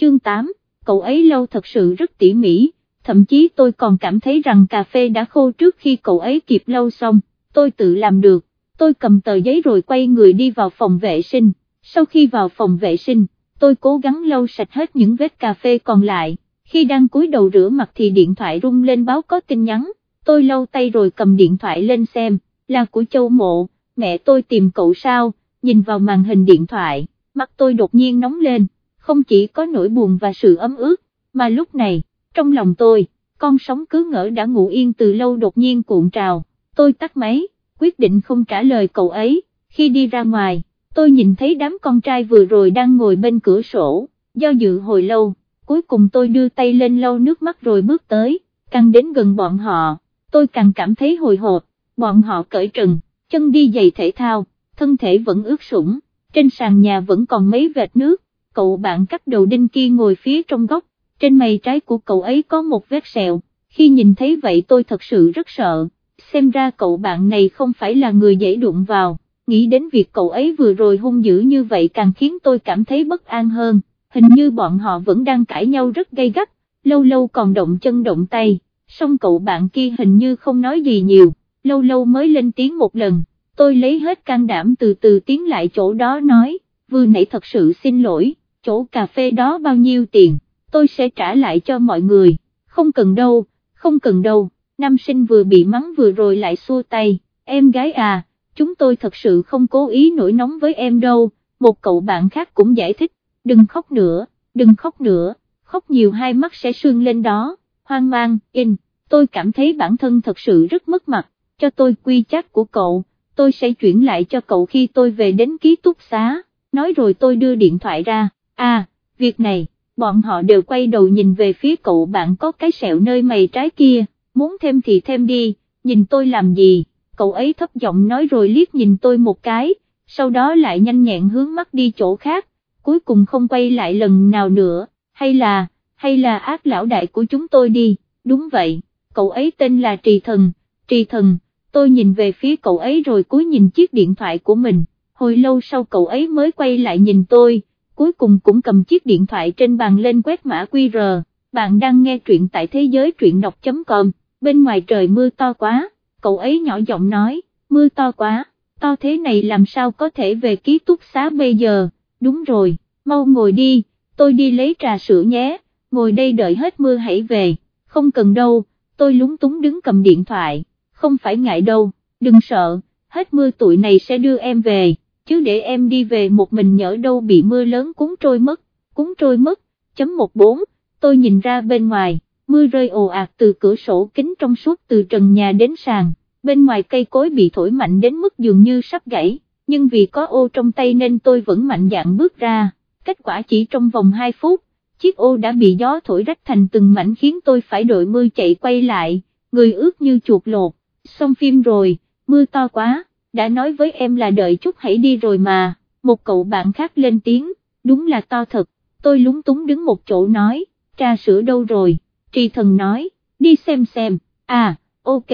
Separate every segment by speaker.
Speaker 1: chương 8, cậu ấy lâu thật sự rất tỉ mỉ, thậm chí tôi còn cảm thấy rằng cà phê đã khô trước khi cậu ấy kịp lâu xong, tôi tự làm được, tôi cầm tờ giấy rồi quay người đi vào phòng vệ sinh, sau khi vào phòng vệ sinh, tôi cố gắng lâu sạch hết những vết cà phê còn lại, khi đang cúi đầu rửa mặt thì điện thoại rung lên báo có tin nhắn, tôi lâu tay rồi cầm điện thoại lên xem, là của Châu Mộ, mẹ tôi tìm cậu sao, nhìn vào màn hình điện thoại, mặt tôi đột nhiên nóng lên, không chỉ có nỗi buồn và sự ấm ướt, mà lúc này, trong lòng tôi, con sóng cứ ngỡ đã ngủ yên từ lâu đột nhiên cuộn trào, tôi tắt máy, quyết định không trả lời cậu ấy, khi đi ra ngoài, tôi nhìn thấy đám con trai vừa rồi đang ngồi bên cửa sổ, do dự hồi lâu, cuối cùng tôi đưa tay lên lau nước mắt rồi bước tới, càng đến gần bọn họ, tôi càng cảm thấy hồi hộp, bọn họ cởi trần, chân đi giày thể thao, thân thể vẫn ướt sũng, trên sàn nhà vẫn còn mấy vệt nước, cậu bạn cắt đầu đinh kia ngồi phía trong góc, trên mày trái của cậu ấy có một vết sẹo, khi nhìn thấy vậy tôi thật sự rất sợ, xem ra cậu bạn này không phải là người dễ đụng vào, nghĩ đến việc cậu ấy vừa rồi hung dữ như vậy càng khiến tôi cảm thấy bất an hơn, hình như bọn họ vẫn đang cãi nhau rất gay gắt, lâu lâu còn động chân động tay, song cậu bạn kia hình như không nói gì nhiều, lâu lâu mới lên tiếng một lần, tôi lấy hết can đảm từ từ tiến lại chỗ đó nói, vừa nãy thật sự xin lỗi, chỗ cà phê đó bao nhiêu tiền, tôi sẽ trả lại cho mọi người, không cần đâu, không cần đâu, nam sinh vừa bị mắng vừa rồi lại xua tay, em gái à, chúng tôi thật sự không cố ý nổi nóng với em đâu, một cậu bạn khác cũng giải thích, đừng khóc nữa, đừng khóc nữa, khóc nhiều hai mắt sẽ sưng lên đó, hoang mang, in, tôi cảm thấy bản thân thật sự rất mất mặt, cho tôi quy chắc của cậu, tôi sẽ chuyển lại cho cậu khi tôi về đến ký túc xá, nói rồi tôi đưa điện thoại ra, à, việc này, bọn họ đều quay đầu nhìn về phía cậu bạn có cái sẹo nơi mày trái kia, muốn thêm thì thêm đi, nhìn tôi làm gì, cậu ấy thấp giọng nói rồi liếc nhìn tôi một cái, sau đó lại nhanh nhẹn hướng mắt đi chỗ khác, cuối cùng không quay lại lần nào nữa, hay là, hay là ác lão đại của chúng tôi đi, đúng vậy, cậu ấy tên là Trì Thần, Trì Thần, tôi nhìn về phía cậu ấy rồi cúi nhìn chiếc điện thoại của mình, hồi lâu sau cậu ấy mới quay lại nhìn tôi, cuối cùng cũng cầm chiếc điện thoại trên bàn lên quét mã QR, bạn đang nghe truyện tại thế giới truyện đọc.com, bên ngoài trời mưa to quá, cậu ấy nhỏ giọng nói, mưa to quá, to thế này làm sao có thể về ký túc xá bây giờ, đúng rồi, mau ngồi đi, tôi đi lấy trà sữa nhé, ngồi đây đợi hết mưa hãy về, không cần đâu, tôi lúng túng đứng cầm điện thoại, không phải ngại đâu, đừng sợ, hết mưa tụi này sẽ đưa em về chứ để em đi về một mình nhỡ đâu bị mưa lớn cuốn trôi mất, cuốn trôi mất, chấm 14, tôi nhìn ra bên ngoài, mưa rơi ồ ạt từ cửa sổ kính trong suốt từ trần nhà đến sàn, bên ngoài cây cối bị thổi mạnh đến mức dường như sắp gãy, nhưng vì có ô trong tay nên tôi vẫn mạnh dạn bước ra, kết quả chỉ trong vòng 2 phút, chiếc ô đã bị gió thổi rách thành từng mảnh khiến tôi phải đội mưa chạy quay lại, người ướt như chuột lột, xong phim rồi, mưa to quá đã nói với em là đợi chút hãy đi rồi mà, một cậu bạn khác lên tiếng, đúng là to thật, tôi lúng túng đứng một chỗ nói, trà sữa đâu rồi, tri thần nói, đi xem xem, à, ok,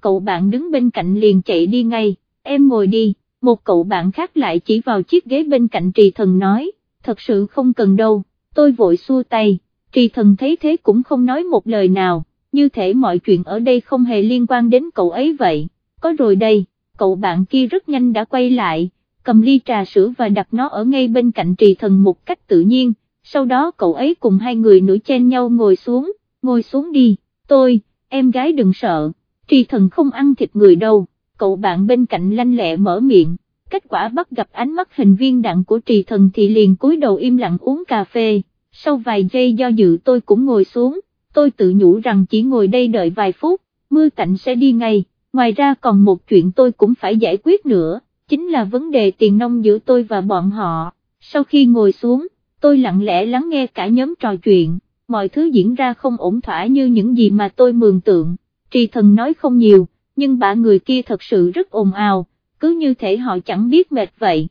Speaker 1: cậu bạn đứng bên cạnh liền chạy đi ngay, em ngồi đi, một cậu bạn khác lại chỉ vào chiếc ghế bên cạnh trì thần nói, thật sự không cần đâu, tôi vội xua tay, trì thần thấy thế cũng không nói một lời nào, như thể mọi chuyện ở đây không hề liên quan đến cậu ấy vậy, có rồi đây cậu bạn kia rất nhanh đã quay lại, cầm ly trà sữa và đặt nó ở ngay bên cạnh trì thần một cách tự nhiên, sau đó cậu ấy cùng hai người nữ chen nhau ngồi xuống, ngồi xuống đi, tôi, em gái đừng sợ, trì thần không ăn thịt người đâu, cậu bạn bên cạnh lanh lẹ mở miệng, kết quả bắt gặp ánh mắt hình viên đạn của trì thần thì liền cúi đầu im lặng uống cà phê, sau vài giây do dự tôi cũng ngồi xuống, tôi tự nhủ rằng chỉ ngồi đây đợi vài phút, mưa tạnh sẽ đi ngay ngoài ra còn một chuyện tôi cũng phải giải quyết nữa, chính là vấn đề tiền nông giữa tôi và bọn họ, sau khi ngồi xuống, tôi lặng lẽ lắng nghe cả nhóm trò chuyện, mọi thứ diễn ra không ổn thỏa như những gì mà tôi mường tượng, trì thần nói không nhiều, nhưng bà người kia thật sự rất ồn ào, cứ như thể họ chẳng biết mệt vậy.